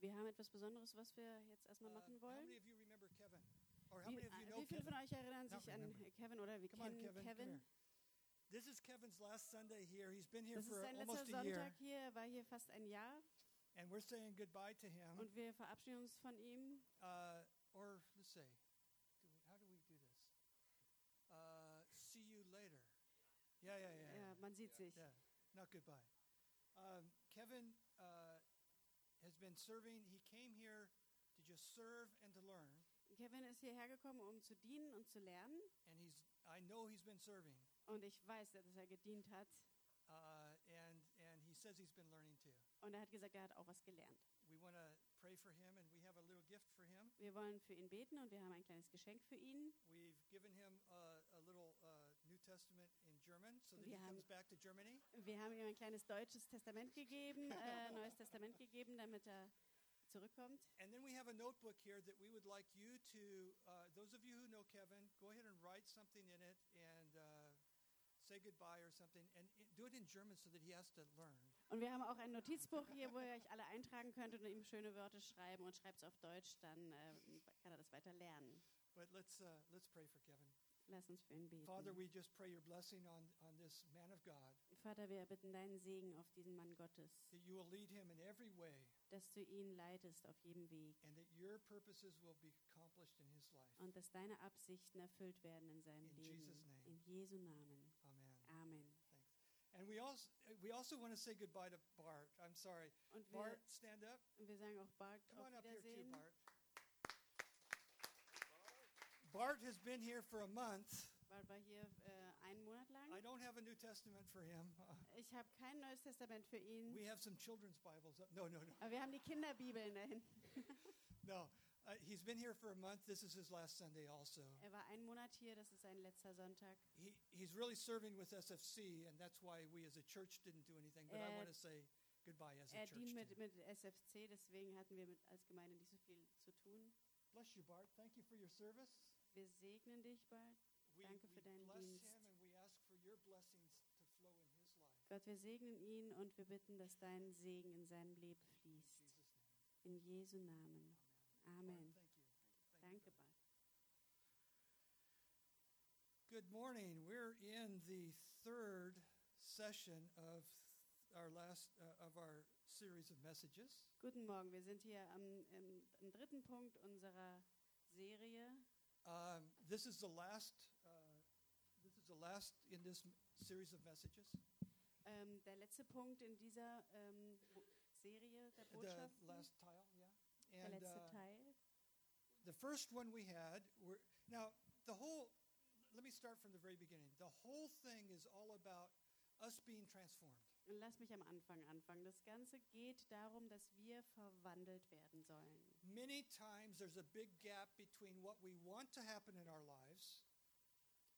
Wir haben etwas Besonderes, was wir jetzt erstmal Uh, machen wollen. Wie, äh, wie viele von euch erinnern sich an. Kevin oder wir kennen Kevin. This is Kevin's last Sunday here. He's been here Das for almost a year, Sonntag hier, er war hier fast ein Jahr and we're saying goodbye to him. und wir verabschieden uns von ihm. Uh, or let's say, do we, how do we do this? Uh, see you later. Yeah, yeah, yeah. Ja, man sieht sich. Yeah, not goodbye. Um, Kevin uh, has been serving. He came here to just serve and to learn, Kevin ist hierher gekommen, um zu dienen und zu lernen. and he's. I know he's been serving, Und ich weiß, dass er gedient hat. uh, and and he says he's been learning too. Und er hat gesagt, er hat auch was gelernt. We want to pray for him, and we have a little gift for him. Wir wollen für ihn beten und wir haben ein kleines Geschenk für ihn. We've given him a, a little uh, Testament in German, so that Wir he haben- comes back to Germany. Wir haben ihm ein kleines deutsches Testament gegeben, äh, neues Testament gegeben, damit er zurückkommt. And then we have a notebook here that we would like you to, uh, those of you who know Kevin, go ahead and write something in it and uh, say goodbye or something, and do it in German so that he has to learn. Und wir haben auch ein Notizbuch hier, wo ihr euch alle eintragen könnt und ihm schöne Wörter schreiben und schreibt es auf Deutsch, dann äh, kann er das weiter lernen. But let's uh, let's pray for Kevin. Lass uns für ihn beten. Father, we just pray your blessing on on this man of God, Vater, wir bitten deinen Segen auf diesen Mann Gottes, that you will lead him in every way, dass du ihn leitest auf jedem Weg and that your purposes will be accomplished in his life. und dass deine Absichten erfüllt werden in seinem In Leben. Jesus' name. In Jesu Namen. Amen. Amen. Thanks. And we also we also want to say goodbye to Bart. I'm sorry, Und wir, Bart, stand up. und wir sagen auch Bart Come on up here too. Bart. Bart has been here for a month. Bart war hier äh, einen Monat I don't have a New Testament for him. Ich habe kein neues Testament für ihn, we have some children's Bibles. No, no, no, aber wir haben die Kinderbibeln dahin. no. Uh, he's been here for a month. This is his last Sunday, also. Er war einen Monat hier, das ist sein letzter Sonntag. He, he's really serving with SFC, and that's why we as a church didn't do anything. But I Er- want to say goodbye as a Er church. dient to mit, mit SFC, deswegen hatten wir mit, als Gemeinde nicht so viel zu tun. Bless you, Bart. Thank you for your service. Wir segnen dich bald. Danke für deinen Dienst. Gott, wir segnen ihn und wir bitten, dass dein Segen in seinem Leben fließt. In Jesu Namen. Amen. Danke. Bart. Good morning. We're in the third session of our last uh, of our series of messages. Guten Morgen, wir sind hier am, im, im dritten Punkt unserer Serie. Um, this is the last. Uh, this is the last in this m- series of messages. Ähm, der letzte Punkt in dieser ähm, Serie der The last tile, yeah. Der And letzte uh, Teil. the first one we had were now the whole. Let me start from the very beginning. The whole thing is all about us being transformed. Und Lass mich am Anfang anfangen. Das Ganze geht darum, dass wir verwandelt werden sollen. Many times there's a big gap between what we want to happen in our lives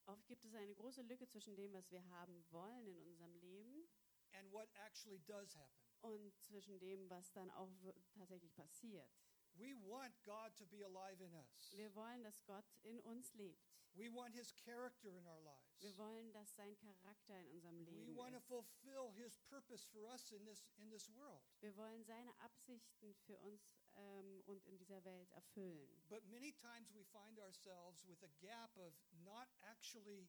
Oft gibt es eine große Lücke zwischen dem, was wir haben wollen in unserem Leben and what actually does happen. und zwischen dem, was dann auch w- tatsächlich passiert. We want God to be alive in us. Wir wollen, dass Gott in uns lebt. We want His character in our Wir lives. wollen, dass sein Charakter in unserem We Leben want to ist. fulfill His purpose for us in this in this world. Wir wollen seine Absichten für uns ähm, und in dieser Welt erfüllen. But many times we find ourselves with a gap of not actually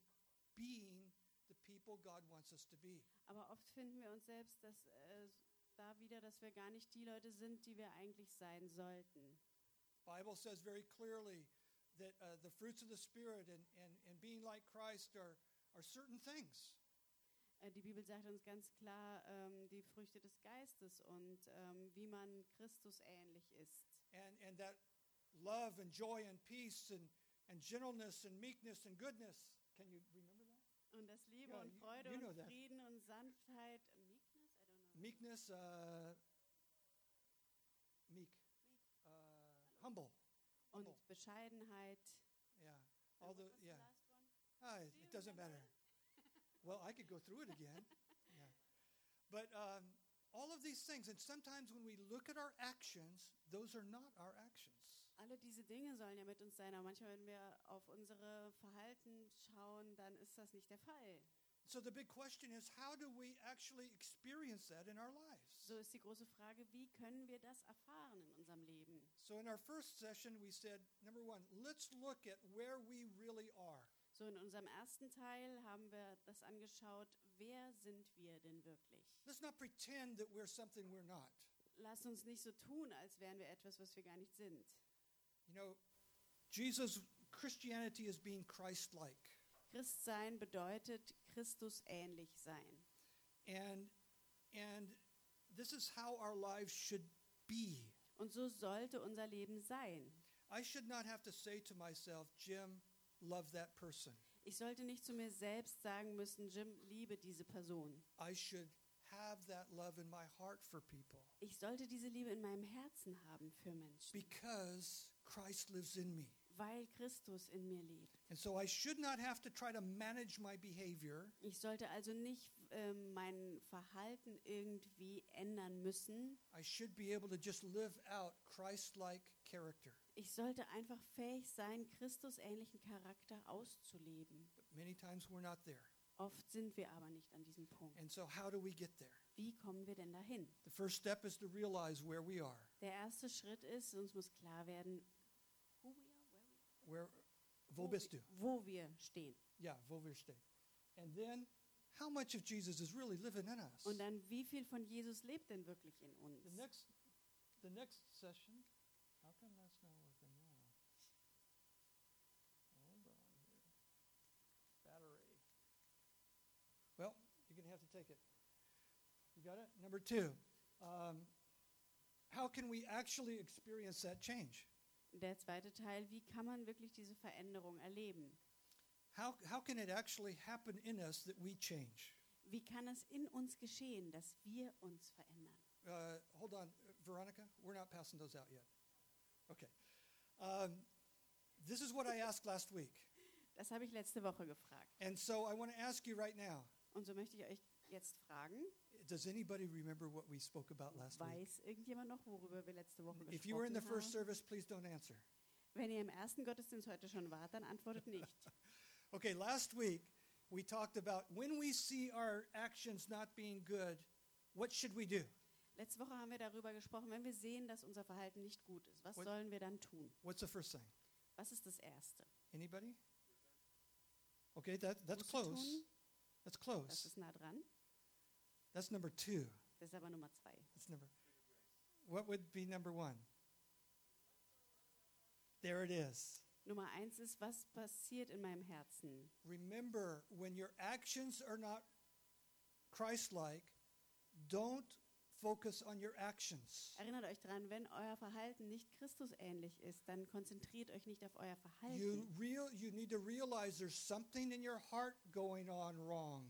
being the people God wants us to be. Aber oft finden wir uns selbst dass, äh, da wieder, dass wir gar nicht die Leute sind, die wir eigentlich sein sollten. Bible says very clearly that uh, the fruits of the Spirit and, and, and being like Christ are, are certain things. Äh, Die Bibel sagt uns ganz klar ähm, die Früchte des Geistes und ähm, wie man Christus ähnlich ist. and, and that love and joy and peace and, and gentleness and meekness and goodness. Can you remember that? Und das Liebe Ja, und Freude you know und that. Frieden und Sanftheit. Meekness? I don't know. Meekness, uh, meek, Meek. uh, humble. Und Bescheidenheit. Yeah. The yeah. Ah, it, it doesn't matter. Well, I could go through it again. yeah. But um, all of these things, and sometimes when we look at our actions, those are not our actions. Alle diese Dinge sollen ja mit uns sein, aber manchmal, wenn wir auf unsere Verhalten schauen, dann ist das nicht der Fall. So the big question is how do we actually experience that in our lives? So ist die große Frage, wie können wir das erfahren in unserem Leben? So in our first session we said number 1, let's look at where we really are. So in unserem ersten Teil haben wir das angeschaut, wer sind wir denn wirklich? Let's not pretend that we're something we're not. Lasst uns nicht so tun, als wären wir etwas, was wir gar nicht sind. You know, Jesus Christianity is being Christ-like. Christsein bedeutet Christus ähnlich sein. And and this is how our lives should be. Und so sollte unser Leben sein. I should not have to say to myself, Jim, love that person. Ich sollte nicht zu mir selbst sagen müssen, Jim, liebe diese Person. I should have that love in my heart for people Ich sollte diese Liebe in meinem Herzen haben für Menschen, because Christ lives in me. Weil Christus in mir lebt. And so I should not have to try to manage my behavior. Ich sollte also nicht ähm, mein Verhalten irgendwie ändern müssen. I should be able to just live out Christ-like character. Ich sollte einfach fähig sein, Christus ähnlichen Charakter auszuleben. But many times we're not there. Oft sind wir aber nicht an diesem Punkt. And so how do we get there? Wie kommen wir denn dahin? The first step is to realize where we are. Der erste Schritt ist, uns muss klar werden, Where wo wo bist du? wo wir stehen. Yeah, wo wir stehen. And then how much of Jesus is really living in us? Und dann, wie viel von Jesus lebt denn wirklich in uns? The next, the next session. How come that's not working now? Hold on here. Battery. Well, you're gonna have to take it. You got it. Number two. Um, how can we actually experience that change? Der zweite Teil, wie kann man wirklich diese Veränderung erleben? How how can it actually happen in us that we change? Wie kann es in uns geschehen, dass wir uns verändern? Uh, hold on, Veronica. We're not passing those out yet. Okay. Um, this is what I asked last week. Das habe ich letzte Woche gefragt. And so I want to ask you right now Und so möchte ich euch jetzt fragen, does anybody remember what we spoke about last week? weiß irgendjemand noch, worüber wir letzte Woche If you were in the gesprochen first haben? service, please don't answer. Wenn ihr im ersten Gottesdienst heute schon wart, dann antwortet nicht. Okay, last week we talked about when we see our actions not being good, what should we do? Letzte Woche haben wir darüber gesprochen, wenn wir sehen, dass unser Verhalten nicht gut ist, was What- sollen wir dann tun? What's the first thing? Was ist das Erste? Anybody? Okay, that, that's close. tun? That's Das close. ist nah dran. That's number two. Das ist aber Nummer zwei. That's number. What would be number one? There it is. Nummer eins ist, was passiert in meinem Herzen? Remember, when your actions are not Christ like, don't focus on your actions. Erinnert euch daran, wenn euer Verhalten nicht Christusähnlich ist, dann konzentriert euch nicht auf euer You, Verhalten. real, you need to realize there's something in your heart going on wrong.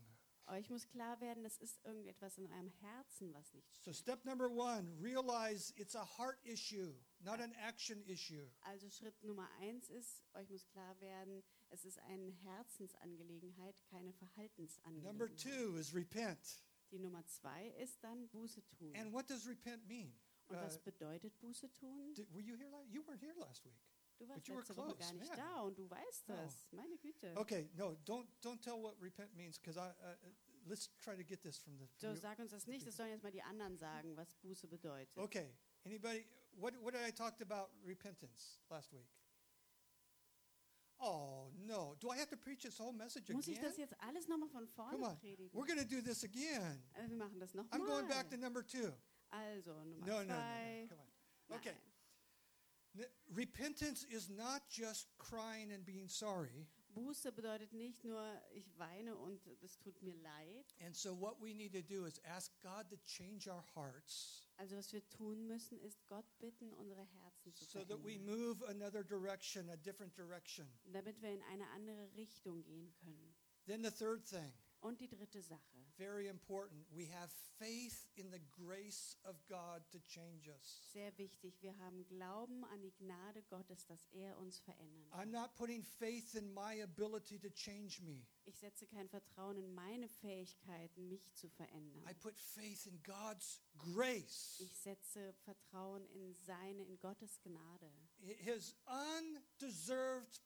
Euch muss klar werden, es ist irgendetwas in eurem Herzen, was nicht So, stimmt. step number one realize it's a heart issue, not an action issue. Also Schritt Nummer eins ist, euch muss klar werden, es ist eine Herzensangelegenheit, keine Number Verhaltensangelegenheit. two is repent. Die Nummer zwei ist dann Buße tun. And what does repent mean? Und was uh, bedeutet Buße tun? Did, were you here? You weren't here last week. Du warst but you were letzte Woche close, gar nicht man. da und du weißt Oh. das. Meine Güte. Okay, no, don't don't tell what repent means because I uh, uh, let's try to get this from the. So, sag uns das nicht, das sollen jetzt mal die anderen sagen, was Buße bedeutet. Okay, anybody? What what did I talk about repentance last week? Oh no! Do I have to preach this whole message Muss ich again? das jetzt alles nochmal von Come vorne on, predigen? we're going to do this again. Äh, Wir machen das I'm going back to nochmal. number two. Also, Nummer No, no, no, no. zwei. Come on. Okay. Nein. Repentance is not just crying and being sorry. Buße bedeutet nicht nur, ich weine und es tut mir leid. And so, what we need to do is ask God to change our hearts Also was wir tun müssen, ist Gott bitten, unsere Herzen zu so that we verändern, move another direction, a different direction. damit wir in eine andere Richtung gehen können. Then, the third thing, Und die dritte Sache, very important, we have faith in the grace of God to change us. sehr wichtig, wir haben Glauben an die Gnade Gottes, dass er uns verändern I'm not putting faith in my ability to change me. Ich setze kein Vertrauen in meine Fähigkeiten, mich zu verändern. I put faith in God's grace, Ich setze Vertrauen in seine, in Gottes Gnade. His undeserved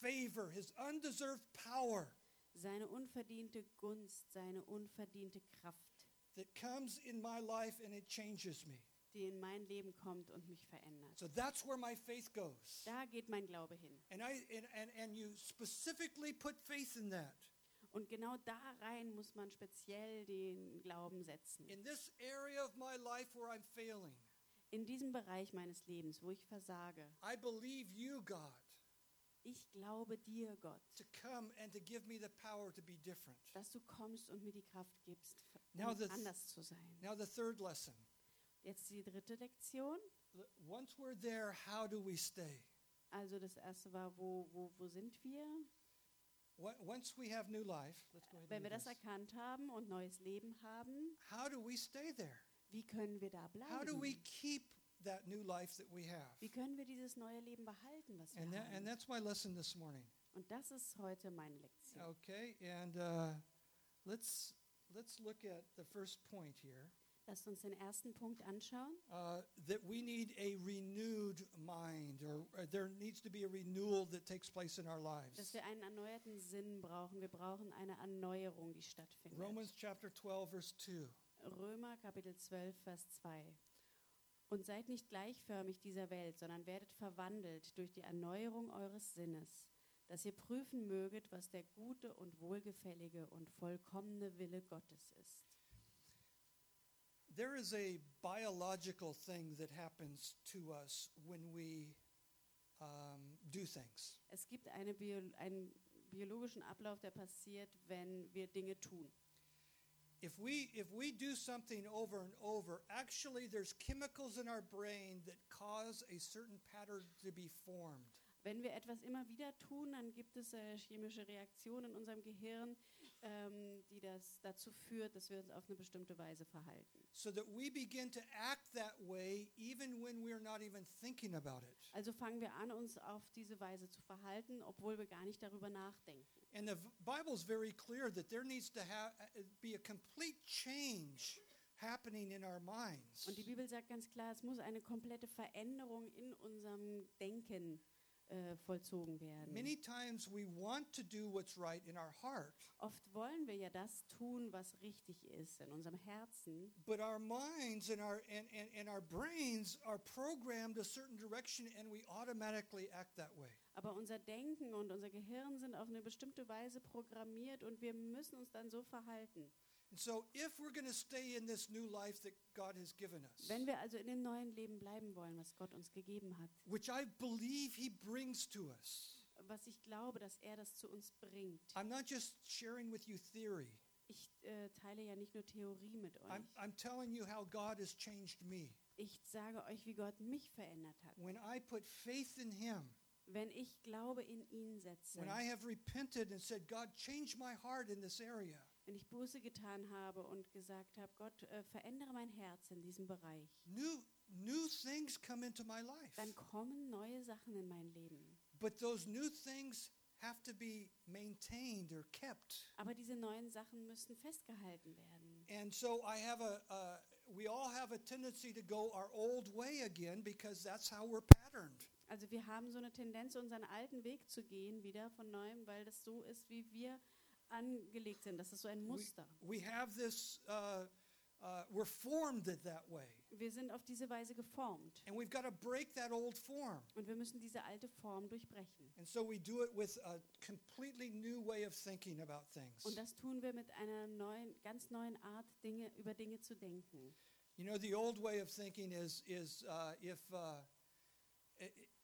favor, His undeserved power seine unverdiente Gunst, seine unverdiente Kraft, that comes in my life and it changes me. die in mein Leben kommt und mich verändert. So that's where my faith goes. Da geht mein Glaube hin. And I and, and, and you specifically put faith in that. Und genau da rein muss man speziell den Glauben setzen. In this area of my life where I'm failing, In diesem Bereich meines Lebens, wo ich versage, I believe you, God, ich glaube dir, Gott, to come and to give me the power to be different. dass du kommst und mir die Kraft gibst, Now the- anders zu sein. Now the third lesson. Jetzt die dritte Lektion. Once we're there, how do we stay? Also das erste war, wo, wo, wo sind wir? Once we have new life, let's go ahead Wenn wir das erkannt haben und neues Leben haben, How do we stay there? wie können wir da How do we bleiben? keep that new life that we have? Wie können wir dieses neue Leben behalten, was wir And, that, and haben? that's my lesson this morning. Und das ist heute meine Lektion. Okay, and uh, let's let's look at the first point here. Lasst uns den ersten Punkt anschauen. Uh, that we need a renewed mind, or, or there needs to be a renewal that takes place in our Dass lives. wir einen erneuerten Sinn brauchen. Wir brauchen eine Erneuerung, die stattfindet. Romans chapter 12, verse 2. Römer Kapitel 12, Vers 2. Und seid nicht gleichförmig dieser Welt, sondern werdet verwandelt durch die Erneuerung eures Sinnes, dass ihr prüfen möget, was der gute und wohlgefällige und vollkommene Wille Gottes ist. There is a biological thing that happens to us when we um, do things. Es gibt eine Bio einen biologischen Ablauf, der passiert, wenn wir Dinge tun. If we if we do something over and over, actually there's chemicals in our brain that cause a certain pattern to be formed. Wenn wir etwas immer wieder tun, dann gibt es äh, chemische Reaktionen in unserem Gehirn, ähm, die das dazu führt, dass wir uns auf eine bestimmte Weise verhalten. So that we begin to act that way even when we're not even thinking about it. Also fangen wir an, uns auf diese Weise zu verhalten, obwohl wir gar nicht darüber nachdenken. And the v- Bible's very clear that there needs to have uh, be a complete change happening in our minds. Und die Bibel sagt ganz klar, es muss eine komplette Veränderung in unserem Denken äh, vollzogen werden. Many times we want to do what's right in our heart, Oft wollen wir ja das tun, was richtig ist in unserem Herzen, but our minds and our and, and, and our brains are programmed a certain direction and we automatically act that way. aber unser Denken und unser Gehirn sind auf eine bestimmte Weise programmiert und wir müssen uns dann so verhalten. And so if we're going to stay in this new life that God has given us, Wenn wir also in dem neuen Leben bleiben wollen, was Gott uns gegeben hat, which I believe he brings to us. was ich glaube, dass er das zu uns bringt. I'm not just sharing with you theory. Ich äh, teile ja nicht nur Theorie mit euch. I'm, I'm telling you how God has changed me. Ich sage euch, wie Gott mich verändert hat. When I put faith in him, Wenn ich Glaube in ihn setze, when I have repented and said, God, change my heart in this area, wenn ich Buße getan habe und gesagt habe, Gott, äh, verändere mein Herz in diesem Bereich, new, new things come into my life. dann kommen neue Sachen in mein Leben. But those new things have to be maintained or kept. Aber diese neuen Sachen müssen festgehalten werden. And so I have a, uh, we all have a tendency to go our old way again because that's how we're patterned. Also wir haben so eine Tendenz, unseren alten Weg zu gehen, wieder von neuem, weil das so ist, wie wir angelegt sind. Das ist so ein We, Muster. we have this, uh, uh, we're formed it that way. Wir sind auf diese Weise geformt. And we've got to break that old form. Und wir müssen diese alte Form durchbrechen. And so we do it with a completely new way of thinking about things. Und das tun wir mit einer neuen, ganz neuen Art, Dinge, über Dinge zu denken. You know, the old way of thinking is, is uh, if, uh,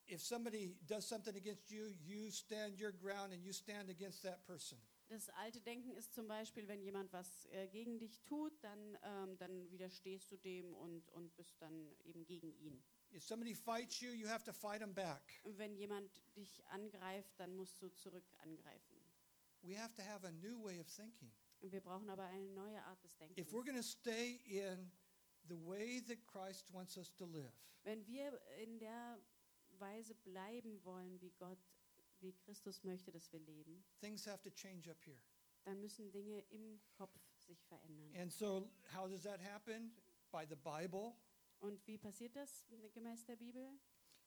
if somebody does something against you, you stand your ground and you stand against that person. Das alte Denken ist zum Beispiel, wenn jemand was äh, gegen dich tut, dann, ähm, dann widerstehst du dem und, und bist dann eben gegen ihn. If somebody fights you, you have to fight them back. Und wenn jemand dich angreift, dann musst du zurück angreifen. We have to have a new way of thinking. Wir brauchen aber eine neue Art des Denkens. If we're going to stay in the way that Christ wants us to live, Wenn wir in der Weise bleiben wollen, wie Gott, wie Christus möchte, dass wir leben, things have to change up here. dann müssen Dinge im Kopf sich verändern. And so, how does that happen? By the Bible. Und wie passiert das gemäß der Bibel?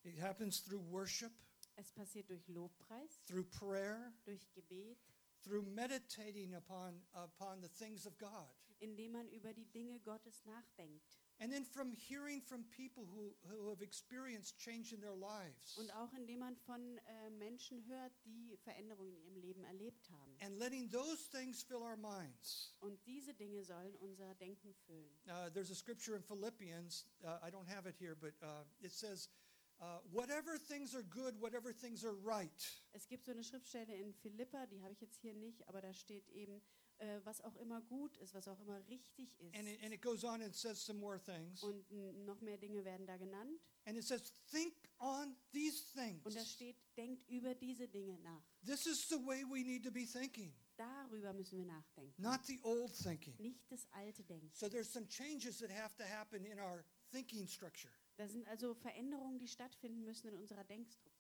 It happens through worship, Es passiert durch Lobpreis, through prayer, durch Gebet, through meditating upon, upon the things of God. indem man über die Dinge Gottes nachdenkt. And then from hearing from people who, who have experienced change in their lives. Und auch indem man von äh, Menschen hört, die Veränderungen in ihrem Leben erlebt haben. And letting those things fill our minds. Und diese Dinge sollen unser Denken füllen. Uh, there's a scripture in Philippians, uh, I don't have it here, but uh, it says, uh, Whatever things are good, whatever things are right. Es gibt so eine Schriftstelle in Philippa, die habe ich jetzt hier nicht, aber da steht eben, äh, was auch immer gut ist, was auch immer richtig ist. And it, and it goes on and says some more things. Und noch mehr Dinge werden da genannt. And it says, Think on these things. Und da steht, denkt über diese Dinge nach. This is the way we need to be thinking, Darüber müssen wir nachdenken. not the old thinking. Nicht das alte Denken. So there's some changes that have to happen in our thinking structure Da sind also Veränderungen, die stattfinden müssen in unserer Denkstruktur.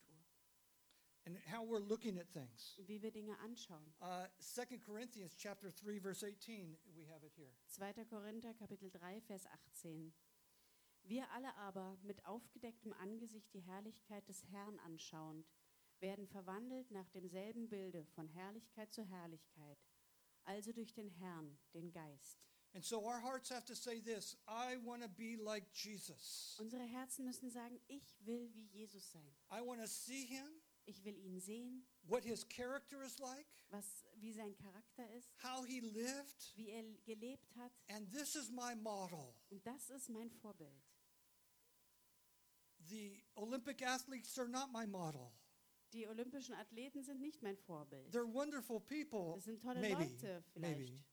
And how we're looking at things. Wie wir Dinge anschauen. Uh, 2 Corinthians chapter 3 verse 18, we have it here. 2. Korinther Kapitel 3 Vers 18. Wir alle aber mit aufgedecktem Angesicht die Herrlichkeit des Herrn anschauend, werden verwandelt nach demselben Bilde von Herrlichkeit zu Herrlichkeit, also durch den Herrn, den Geist. And so our hearts have to say this, I want to be like Jesus. Unsere Herzen müssen sagen, ich will wie Jesus sein. I want to see him, Ich will ihn sehen, what his character is like, was, wie sein Charakter ist, how he lived, wie er gelebt hat. and this is my model. Und das ist mein Vorbild. The Olympic athletes are not my model. Die olympischen Athleten sind nicht mein Vorbild. They're wonderful people, Das sind tolle maybe, Leute maybe. vielleicht.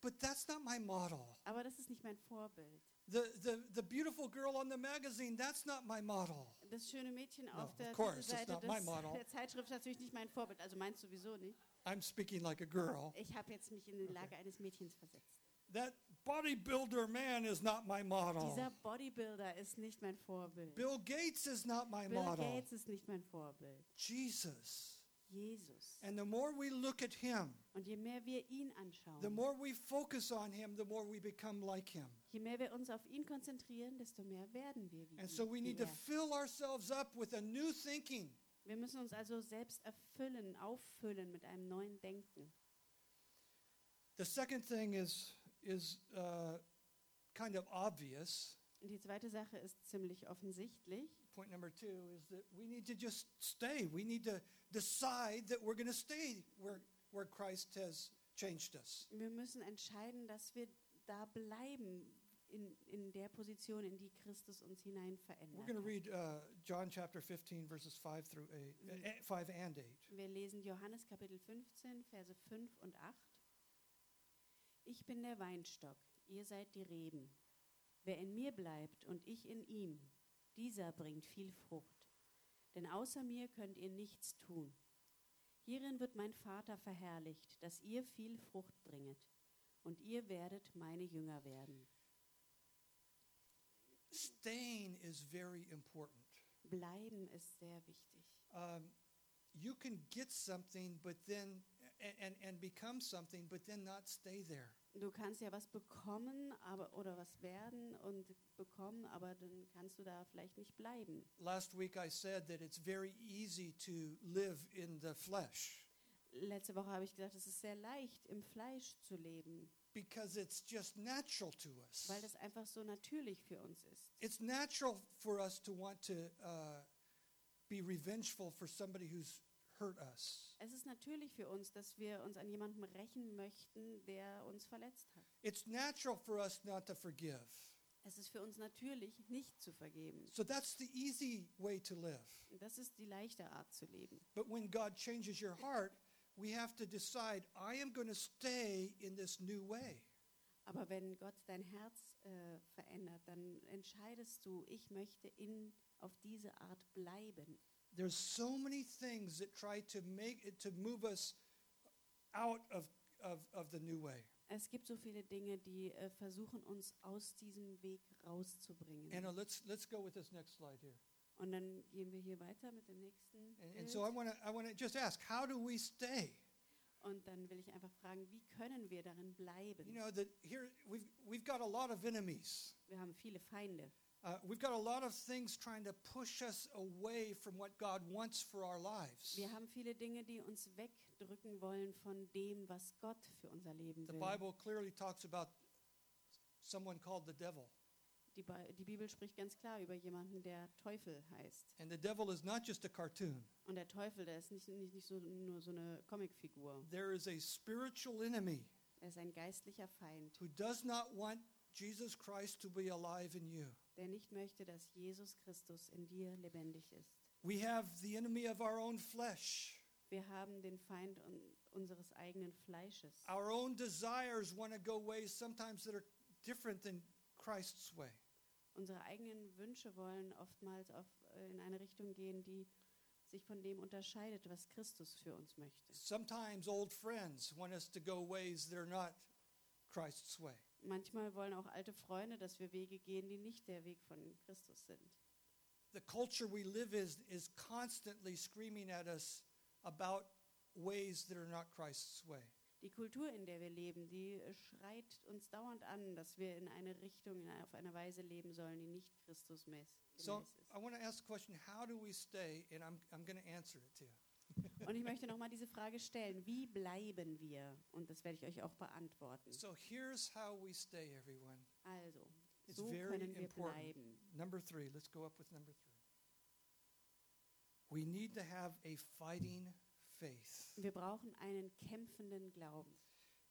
But that's not my model. Aber das ist nicht mein Vorbild. The, the, the beautiful girl on the magazine, that's not my model. Das schöne Mädchen No, auf of der course, it's not my des, model. der Zeitschrift natürlich nicht mein Vorbild. Also meins sowieso nicht. I'm speaking like a girl. Ich habe jetzt mich in die Lage eines Mädchens versetzt. That bodybuilder man is not my model. Dieser Bodybuilder ist nicht mein Vorbild. Bill Gates is not my Bill model. Gates ist nicht mein Vorbild. Jesus. Jesus. And the more we look at him, Und je mehr wir ihn the anschauen, more we focus on him, the more we become like him. je mehr wir uns auf ihn konzentrieren, desto mehr werden wir wie, And so we need to fill ourselves up with a new thinking. Wir müssen uns also selbst erfüllen, auffüllen mit einem neuen Denken. The second thing is is uh, kind of obvious. Die zweite Sache ist ziemlich offensichtlich. Point number two is that we need to just stay. We need to decide that we're going to stay where where Christ has changed us. Wir müssen entscheiden, dass wir da bleiben in, in der Position, in die Christus uns hinein We're verändert. going to read uh, John chapter 15 verses 5 through 8, uh, eh, 5 and 8. Wir lesen Johannes Kapitel 15, Verse 5 und 8. Ich bin der Weinstock, ihr seid die Reben. Wer in mir bleibt und ich in ihm, dieser bringt viel Frucht. Denn außer mir könnt ihr nichts tun. Hierin wird mein Vater verherrlicht, dass ihr viel Frucht bringet. Und ihr werdet meine Jünger werden. Staying is very important. Bleiben ist sehr wichtig. Um, you can get something, but then and, and become something, but then not stay there. Du kannst ja was bekommen aber, oder was werden und bekommen, aber dann kannst du da vielleicht nicht bleiben. Last week I said that it's very easy to live in the flesh Letzte Woche habe ich gesagt, es ist sehr leicht, im Fleisch zu leben, because it's just natural to us. weil das einfach so natürlich für uns ist. It's natural for us to want to uh, be revengeful for somebody who's hurt us. Es ist natürlich für uns, dass wir uns an jemandem rächen möchten, der uns verletzt hat. It's natural for us not to forgive. Es ist für uns natürlich, nicht zu vergeben. So that's the easy way to live. Das ist die leichte Art zu leben. But when God changes your heart, we have to decide I am going to stay in this new way. Aber wenn Gott dein Herz äh, verändert, dann entscheidest du, ich möchte in, auf diese Art bleiben. There's so many things that try to make it to move us out of, of, of the new way. Es gibt so viele Dinge, die äh, versuchen, uns aus diesem Weg rauszubringen. Anna, let's let's go with this next slide here. Und dann gehen wir hier weiter mit dem nächsten And, and Bild. so I want to I want to just ask, how do we stay? Und dann will ich einfach fragen, wie können wir darin bleiben? You know that here we've we've got a lot of enemies. wir haben viele Feinde. Uh, we've got a lot of things trying to push us away from what God wants for our lives. Wir haben viele Dinge, die uns wegdrücken wollen von dem, was Gott für unser Leben The will. Bible clearly talks about someone called the devil. Die, Bi- die Bibel spricht ganz klar über jemanden, der Teufel heißt. And the devil is not just a cartoon, Und der Teufel, der ist nicht, nicht, nicht so, nur so eine Comicfigur. there is a spiritual enemy Er ist ein geistlicher Feind, who does not want Jesus Christ to be alive in you. Der nicht möchte, dass Jesus Christus in dir lebendig ist. We have the enemy of our own flesh. Wir haben den Feind un unseres eigenen Fleisches. Our own desires want to go ways sometimes that are different than Christ's way. Unsere eigenen Wünsche wollen oftmals auf, äh, in eine Richtung gehen, die sich von dem unterscheidet, was Christus für uns möchte. Sometimes old friends want us to go ways that are not Christ's way. Manchmal wollen auch alte Freunde, dass wir Wege gehen, die nicht der Weg von Christus sind. The culture we live is is constantly screaming at us about ways that are not Christ's way. Die Kultur, in der wir leben, die schreit uns dauernd an, dass wir in eine Richtung, in eine, auf eine Weise leben sollen, die nicht Christus gemäß So ist. I want to ask the question, how do we stay? And I'm, I'm going to answer it to you. Und ich möchte nochmal diese Frage stellen, wie bleiben wir? Und das werde ich euch auch beantworten. So here's how we stay, everyone. Also, It's so very können wir important. bleiben. Number three, let's go up with number three. We need to have a fighting faith. Wir brauchen einen kämpfenden Glauben.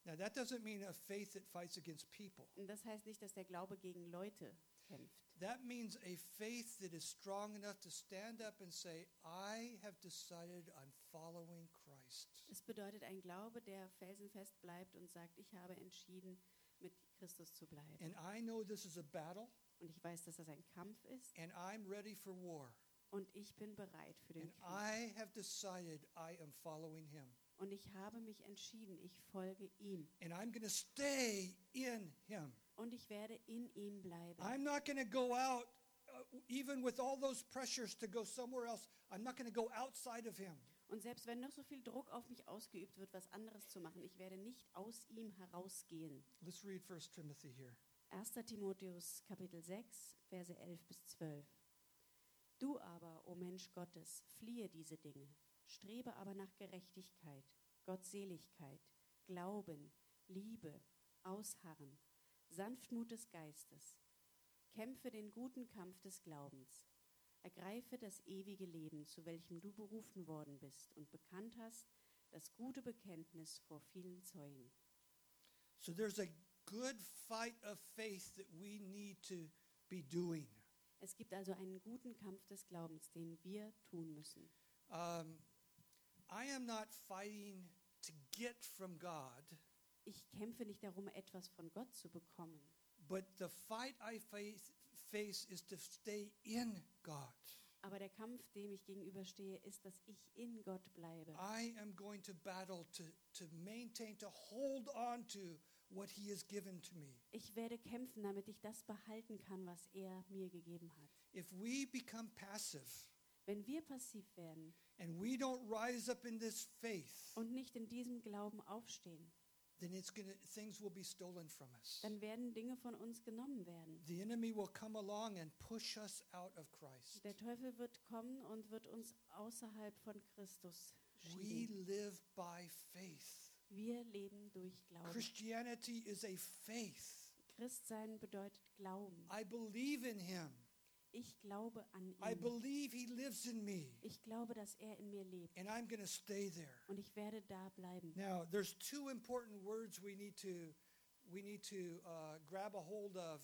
Now, that doesn't mean a faith that fights against people. Und das heißt nicht, dass der Glaube gegen Leute kämpft. That means a faith that is strong enough to stand up and say, I have decided I'm following Christ. Es bedeutet ein Glaube, der felsenfest bleibt und sagt, ich habe entschieden, mit Christus zu bleiben. And I know this is a battle, Und ich weiß, dass das ein Kampf ist. and I'm ready for war. Und ich bin bereit für den And Krieg. I have decided I am following him. Und ich habe mich entschieden, ich folge ihm. And I'm going to stay in him. Und ich werde in ihm bleiben. I'm not going to go out, uh, even with all those pressures to go somewhere else. I'm not going to go outside of him. Und selbst wenn noch so viel Druck auf mich ausgeübt wird, was anderes zu machen, ich werde nicht aus ihm herausgehen. Let's read 1 Timothy here. 1. Timotheus Kapitel 6, Verse 11 bis 12. Du aber, o Mensch Gottes, fliehe diese Dinge, strebe aber nach Gerechtigkeit, Gottseligkeit, Glauben, Liebe, Ausharren, Sanftmut des Geistes. Kämpfe den guten Kampf des Glaubens. Ergreife das ewige Leben, zu welchem du berufen worden bist und bekannt hast, das gute Bekenntnis vor vielen Zeugen. So there's a good fight of faith that we need to be doing. Es gibt also einen guten Kampf des Glaubens, den wir tun müssen. Um, I am not fighting to get from God, Ich kämpfe nicht darum, etwas von Gott zu bekommen, but the fight I face, face is to stay in God. aber der Kampf, dem ich gegenüberstehe, ist, dass ich in Gott bleibe. I am going to battle to, to maintain, to hold on to what He has given to me. Ich werde kämpfen, damit ich das behalten kann, was er mir gegeben hat. If we become passive Wenn wir passiv werden and we don't rise up in this faith, und nicht in diesem Glauben aufstehen, then it's gonna, things will be stolen from us. dann werden Dinge von uns genommen werden. The enemy will come along and push us out of Christ. Der Teufel wird kommen und wird uns außerhalb von Christus We schieben. live by faith. Wir leben durch Glauben. Christianity is a faith. Christsein bedeutet Glauben. I believe in Him. Ich glaube an I ihn. believe He lives in me, Ich glaube, dass er in mir lebt. and I'm going to stay there. Und ich werde da bleiben. Now, there's two important words we need to we need to uh, grab a hold of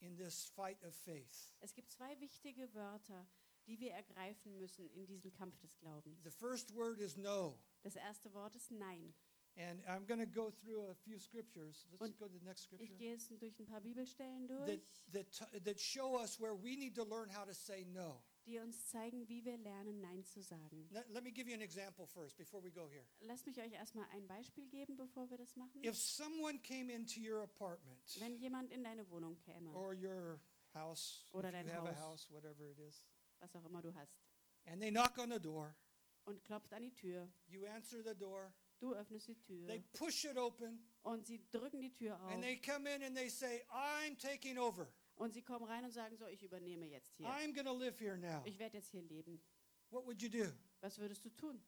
in this fight of faith. Es gibt zwei wichtige Wörter, die wir ergreifen müssen in diesem Kampf des Glaubens. The first word is no, Das erste Wort ist Nein. And I'm going to go through a few scriptures. Let's Und go to the next Ich scripture gehe jetzt durch ein paar Bibelstellen that durch, that that show us where we need to learn how to say no. die uns zeigen, wie wir lernen, Nein zu sagen. Let, let me give you an example first before we go here. Lasst mich euch erstmal ein Beispiel geben, bevor wir das machen. If someone came into your apartment Wenn jemand in deine Wohnung käme, or your house, Oder if you dein have a house, whatever it is, was auch immer du hast, and they knock on the door, und klopft an die Tür, you answer the door, du öffnest die they Tür push it open, und sie drücken die Tür auf and they come in and they say, I'm taking over. und sie kommen rein und sagen so, ich übernehme jetzt hier. I'm going to live here now. Ich werde jetzt hier leben. What would you do? Was würdest du tun?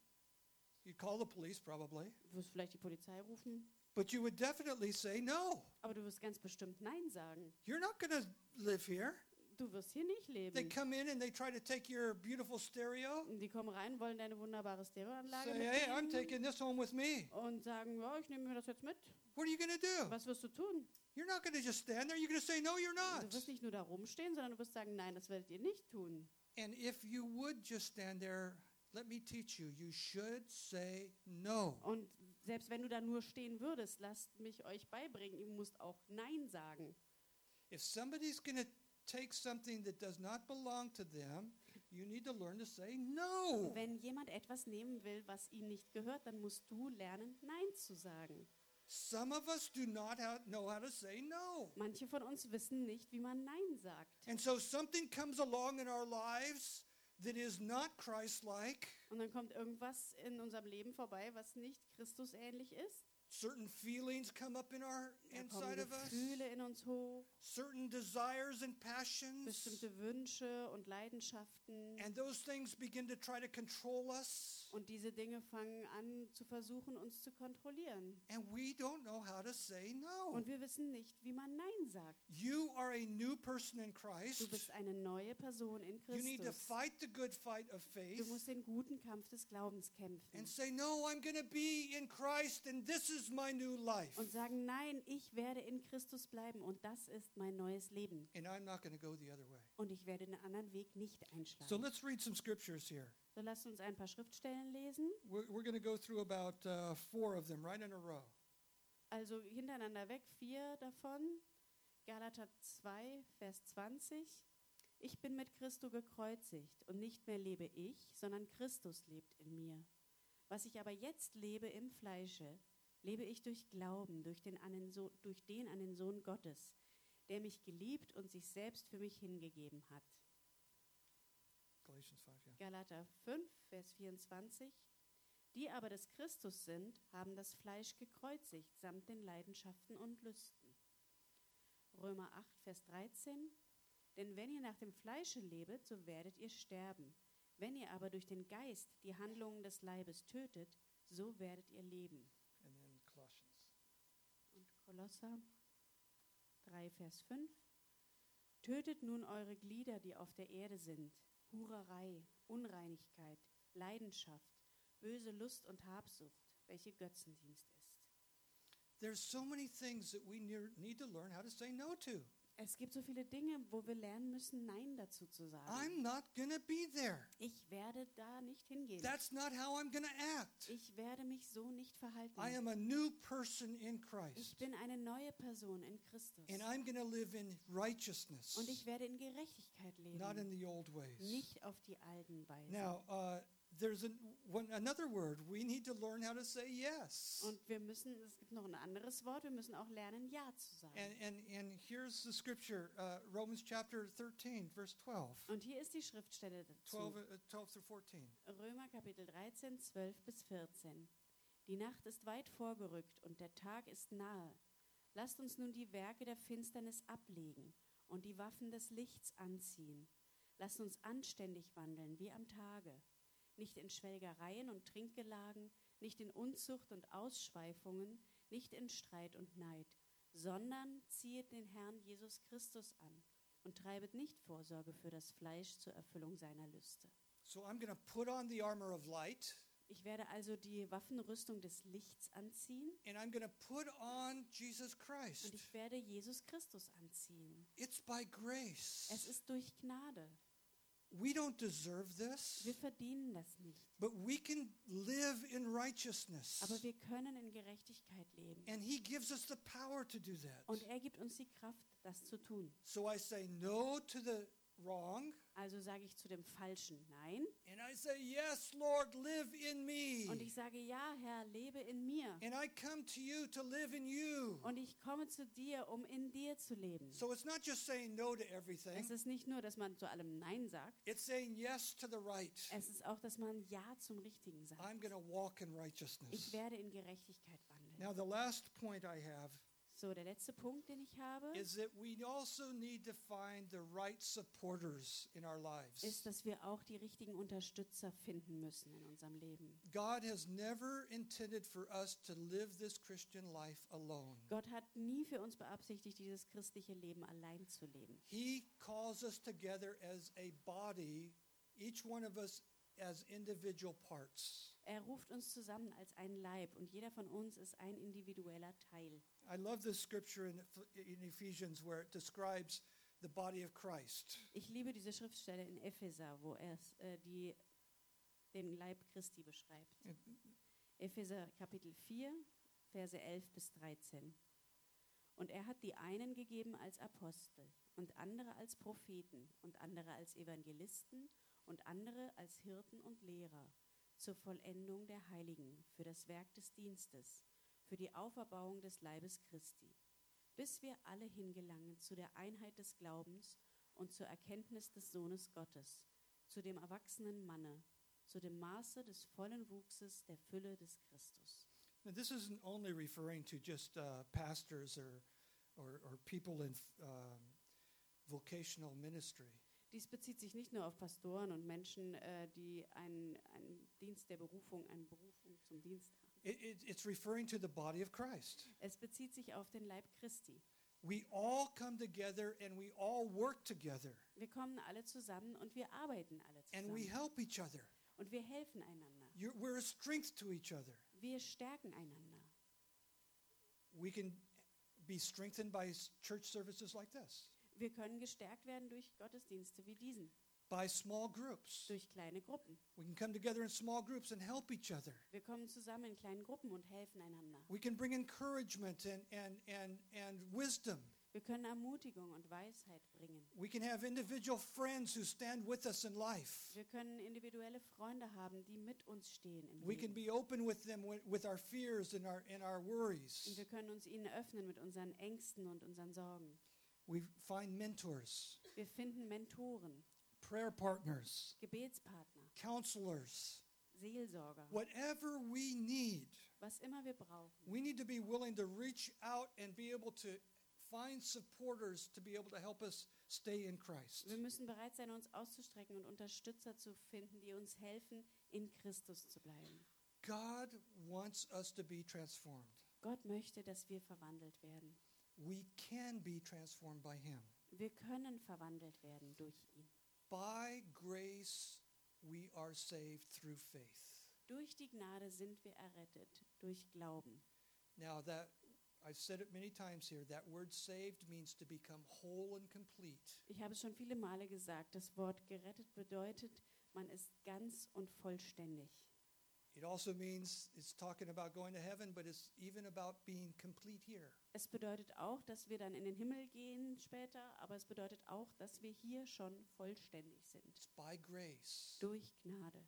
You'd call the police probably, Du wirst vielleicht die Polizei rufen, but you would definitely say no. aber du wirst ganz bestimmt Nein sagen. You're not going to live here. Du wirst hier nicht They leben. come in and they try to take your beautiful stereo. Die kommen rein, wollen deine wunderbare Stereoanlage Say, hey, I'm taking this home with me. und sagen, ja, ich nehme mir das jetzt mit. What are you going to do? Was wirst du tun? You're not going to just stand there. You're going to say, no, you're Du not. wirst nicht nur da rumstehen, sondern du wirst sagen, nein, das werdet ihr nicht tun. And if you would just stand there, let me teach you. You should say no. Und selbst wenn du da nur stehen würdest, lasst mich euch beibringen, ihr musst auch Nein sagen. If somebody's going to take something that does not belong to them, you need to learn to say no. Wenn jemand etwas nehmen will, was ihm nicht gehört, dann musst du lernen, Nein zu sagen. Some of us do not know how to say no. Manche von uns wissen nicht, wie man Nein sagt. And so something comes along in our lives that is not Christ like. Und dann kommt irgendwas in unserem Leben vorbei, was nicht Christus ähnlich ist. Certain feelings come up in our inside of us. In uns hoch, Certain desires and passions. bestimmte Wünsche und Leidenschaften. And those things begin to try to control us. Und diese Dinge fangen an zu versuchen, uns zu kontrollieren. And we don't know how to say no. Und wir wissen nicht, wie man Nein sagt. You are a new person in Du Christ. bist eine neue Person in You need to Christus. fight the good fight of Du faith musst den guten Kampf des Glaubens kämpfen. and say, No, I'm going to be in Christ and this is my new life. Und sagen, nein, ich werde in Christus bleiben und das ist mein neues Leben. And I'm not going to go the other way. Und ich werde den anderen Weg nicht So einschlagen. let's read some scriptures here. So lasst uns ein paar Schriftstellen lesen. We're, we're going to go through about uh, four of them right in a row. Also hintereinander weg, vier davon. Galater 2, Vers 20. Ich bin mit Christo gekreuzigt und nicht mehr lebe ich, sondern Christus lebt in mir. Was ich aber jetzt lebe im Fleische, lebe ich durch Glauben, durch den, an den, so durch den an den Sohn Gottes, der mich geliebt und sich selbst für mich hingegeben hat. Galatians 5, yeah. Galater 5, Vers 24. Die aber des Christus sind, haben das Fleisch gekreuzigt, samt den Leidenschaften und Lüsten. Römer 8, Vers 13. Denn wenn ihr nach dem Fleische lebet, so werdet ihr sterben. Wenn ihr aber durch den Geist die Handlungen des Leibes tötet, so werdet ihr leben. And then Colossians. Und Kolosser 3, Vers 5. Tötet nun eure Glieder, die auf der Erde sind. Hurerei, Unreinigkeit, Leidenschaft, böse Lust und Habsucht, welche Götzendienst ist. There's so many things that we ne- need to learn how to say no to. Es gibt so viele Dinge, wo wir lernen müssen, Nein dazu zu sagen. I'm not to be there. Ich werde da nicht hingehen. That's not how I'm to act. Ich werde mich so nicht verhalten. I am a new person in Ich Christ. bin eine neue Person in Christus. And I'm to live in righteousness, Und ich werde in Gerechtigkeit not in leben. the old ways. Nicht auf die alten Weisen. Now, uh, there's an, one, another word. We need to learn how to say yes. Und wir müssen, es gibt noch ein anderes Wort, wir müssen auch lernen, Ja zu sagen. And, and, and here's the scripture uh, Romans chapter 13, verse 12. Und hier ist die Schriftstelle dazu. 12, uh, 12 through 14. Römer Kapitel 13, 12 bis 14. Die Nacht ist weit vorgerückt und der Tag ist nahe. Lasst uns nun die Werke der Finsternis ablegen und die Waffen des Lichts anziehen. Lasst uns anständig wandeln wie am Tage, nicht in Schwelgereien und Trinkgelagen, nicht in Unzucht und Ausschweifungen, nicht in Streit und Neid, sondern ziehet den Herrn Jesus Christus an und treibet nicht Vorsorge für das Fleisch zur Erfüllung seiner Lüste. So I'm going to put on the armor of light, Ich werde also die Waffenrüstung des Lichts anziehen and I'm going to put on Jesus Christ. und ich werde Jesus Christus anziehen. It's by grace. Es ist durch Gnade. We don't deserve this, Wir verdienen das nicht. but we can live in righteousness. Aber wir können in Gerechtigkeit leben. And He gives us the power to do that. Und er gibt uns die Kraft, das zu tun. So I say no to the wrong, Also sage ich zu dem Falschen Nein. and I say, Yes, Lord, live in me. Und ich sage, ja, Herr, lebe in mir. And I come to you to live in you. Und ich komme zu dir, um in dir zu leben. So it's not just saying no to everything, Es ist nicht nur, dass man zu allem Nein sagt. it's saying yes to the right. Es ist auch, dass man Ja zum Richtigen sagt. I'm going to walk in Ich werde in Gerechtigkeit wandeln. Now, the last point I have So, der letzte Punkt, den ich habe, is that we also need to find the right supporters in our lives. ist, dass wir auch die richtigen Unterstützer finden müssen in unserem Leben. God has never intended for us to live this Christian life alone. Gott hat nie für uns beabsichtigt, dieses christliche Leben allein zu leben. He calls us together as a body, each one of us as individual parts. Er ruft uns zusammen als ein Leib und jeder von uns ist ein individueller Teil. I love this scripture in, in Ephesians where it describes the body of Christ. Ich liebe diese Schriftstelle in Epheser, wo er äh, die, den Leib Christi beschreibt. Epheser Kapitel 4, Verse 11 bis 13. Und er hat die einen gegeben als Apostel und andere als Propheten und andere als Evangelisten und andere als Hirten und Lehrer zur Vollendung der Heiligen, für das Werk des Dienstes, für die Auferbauung des Leibes Christi, bis wir alle hingelangen zu der Einheit des Glaubens und zur Erkenntnis des Sohnes Gottes, zu dem erwachsenen Manne, zu dem Maße des vollen Wuchses der Fülle des Christus. Now, this isn't only referring to just uh, pastors or, or, or people in um, vocational ministry. Dies bezieht sich nicht nur auf Pastoren und Menschen, äh, die einen, einen Dienst der Berufung, eine Berufung zum Dienst haben. It, it, it's referring to the body of Christ. Es bezieht sich auf den Leib Christi. We all come together and we all work together Wir kommen alle zusammen und wir arbeiten alle and we zusammen. help each other. Und wir helfen einander. You're, we're a strength to each other. Wir stärken einander. We can be strengthened by church services like this, Wir können gestärkt werden durch Gottesdienste wie diesen, by small groups. durch kleine Gruppen. We can come together in small groups and help each other. Wir kommen zusammen in kleinen Gruppen und helfen einander. We can bring encouragement and, and, and, and wisdom. Wir können Ermutigung und Weisheit bringen. We can have individual friends who stand with us in life. Wir können individuelle Freunde haben, die mit uns stehen im We can be open with them wi- with our fears and our, and our Und worries. wir können uns ihnen öffnen mit unseren Ängsten und unseren Sorgen. We find mentors, Wir finden Mentoren, prayer partners, Gebetspartner, counselors, Seelsorger, whatever we need. was immer wir brauchen. We need to be willing to reach out and be able to find supporters to be able to help us stay in Christ. Wir müssen bereit sein, uns auszustrecken und Unterstützer zu finden, die uns helfen, in Christus zu bleiben. God wants us to be transformed. Gott möchte, dass wir verwandelt werden. We can be transformed by Him. Wir können verwandelt werden durch ihn. By grace, we are saved through faith. Durch die Gnade sind wir errettet, durch Glauben. Now, that I've said it many times here, that word saved means to become whole and complete. Ich habe es schon viele Male gesagt, das Wort gerettet bedeutet, man ist ganz und vollständig. It also means it's talking about going to heaven, but it's even about being complete here. Es bedeutet auch, dass wir dann in den Himmel gehen später, aber es bedeutet auch, dass wir hier schon vollständig sind. It's by grace. Durch Gnade.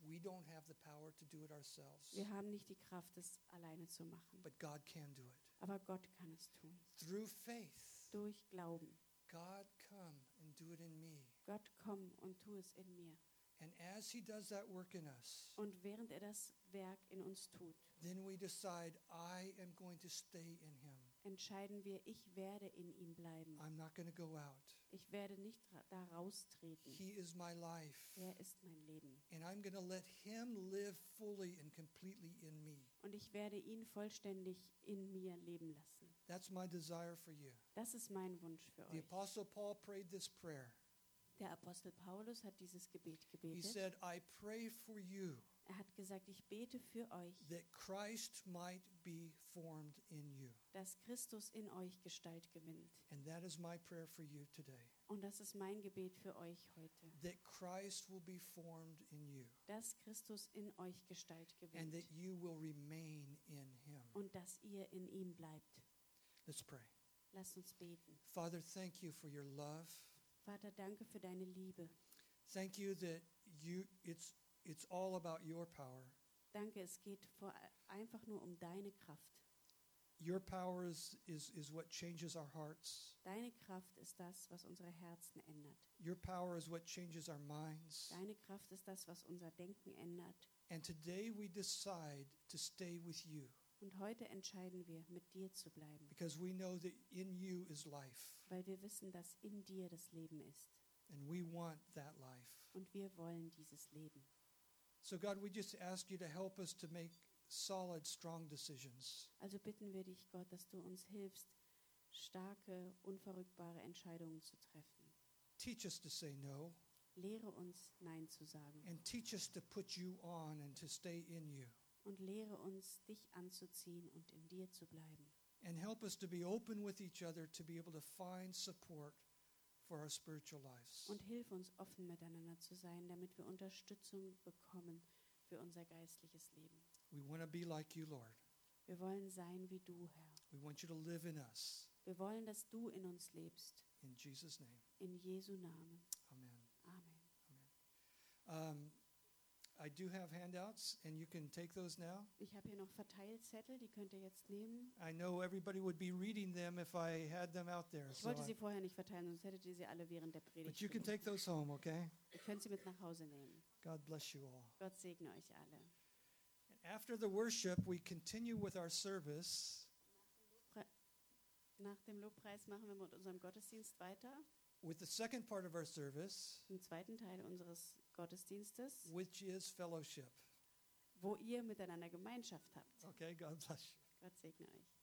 We don't have the power to do it ourselves, Wir haben nicht die Kraft, es alleine zu machen. but God can do it. Aber Gott kann es tun. Through faith, Durch Glauben. God come and do it in me. Gott, komm und tu es in mir. And as He does that work in us, Und während er das Werk in uns tut, then we decide, I am going to stay in Him. entscheiden wir, ich werde in ihm bleiben. I'm not going to go out. Ich werde nicht da raustreten. He is my life. Er ist mein Leben. And I'm going to let Him live fully and completely in me. Und ich werde ihn vollständig in mir leben lassen. That's my desire for you. Das ist mein Wunsch für The euch. Apostle Paul prayed this prayer. Der Apostel Paulus hat dieses Gebet He gebetet. said, I pray for you Er hat gesagt, ich bete für euch, that Christ might be formed in you. dass Christus in euch Gestalt gewinnt. And that is my prayer for you today. Und das ist mein Gebet für euch heute. That Christ will be formed in you Dass Christus in euch Gestalt and gewinnt. that you will remain in Him. Und dass ihr in ihm bleibt. Let's pray. Lasst uns beten. Father, thank you for your love. Vater, danke für deine Liebe. Thank you that you it's it's all about your power. Danke, es geht vor, einfach nur um deine Kraft. Your power is, is, is what changes our hearts. Deine Kraft ist das, was unsere Herzen ändert. Your power is what changes our minds. Deine Kraft ist das, was unser Denken ändert. And today we decide to stay with you. Und heute entscheiden wir, mit dir zu bleiben, because we know that in you is life, weil wir wissen, dass in dir das Leben ist. and we want that life. Und wir wollen dieses Leben. So, God, we just ask you to help us to make solid, strong decisions. Also bitten wir dich, Gott, dass du uns hilfst, starke, unverrückbare Entscheidungen zu treffen. Teach us to say no, Lehre uns, Nein zu sagen. and teach us to put you on and to stay in you. Und lehre uns, dich anzuziehen und in dir zu bleiben. And help us to be open with each other to be able to find support for our spiritual lives. Und hilf uns, offen miteinander zu sein, damit wir Unterstützung bekommen für unser geistliches Leben. We want to be like you, Lord. Wir wollen sein wie du, Herr. We want you to live in us. Wir wollen, dass du in uns lebst. In Jesus' name, In Jesu Namen. amen. Amen. Um, I do have handouts, and you can take those now. Ich habe hier noch Verteilzettel, die könnt ihr jetzt nehmen. I know everybody would be reading them if I had them out there. Ich So wollte I- sie vorher nicht verteilen, sonst hättet ihr sie alle während der Predigt. but you can take those home, okay? Ihr könnt sie mit nach Hause nehmen. God bless you all. Gott segne euch alle. After the worship, we continue with our service Nach dem Lobpreis machen wir mit unserem Gottesdienst weiter. with the second part of our service, Im zweiten Teil unseres Gottesdienstes, which is fellowship. wo ihr miteinander Gemeinschaft habt. Okay, God bless you. Gott segne euch.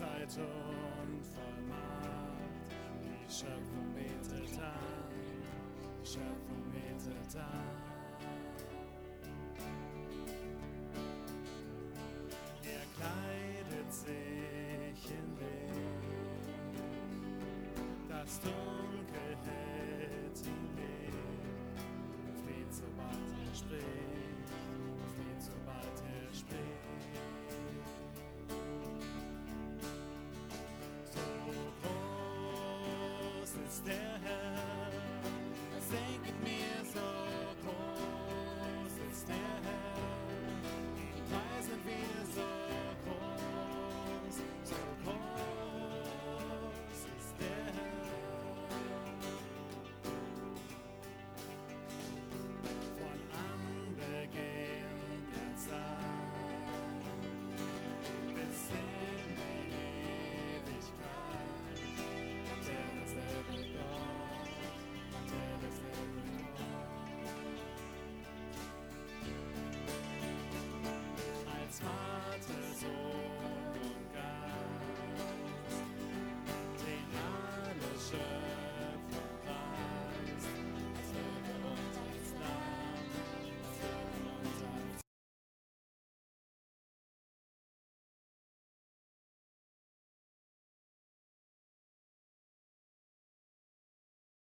Weisheit und voll Macht. Die Schöpfung betet an, die Schöpfung betet an. Er kleidet sich in Licht, das Dunkel So groß ist der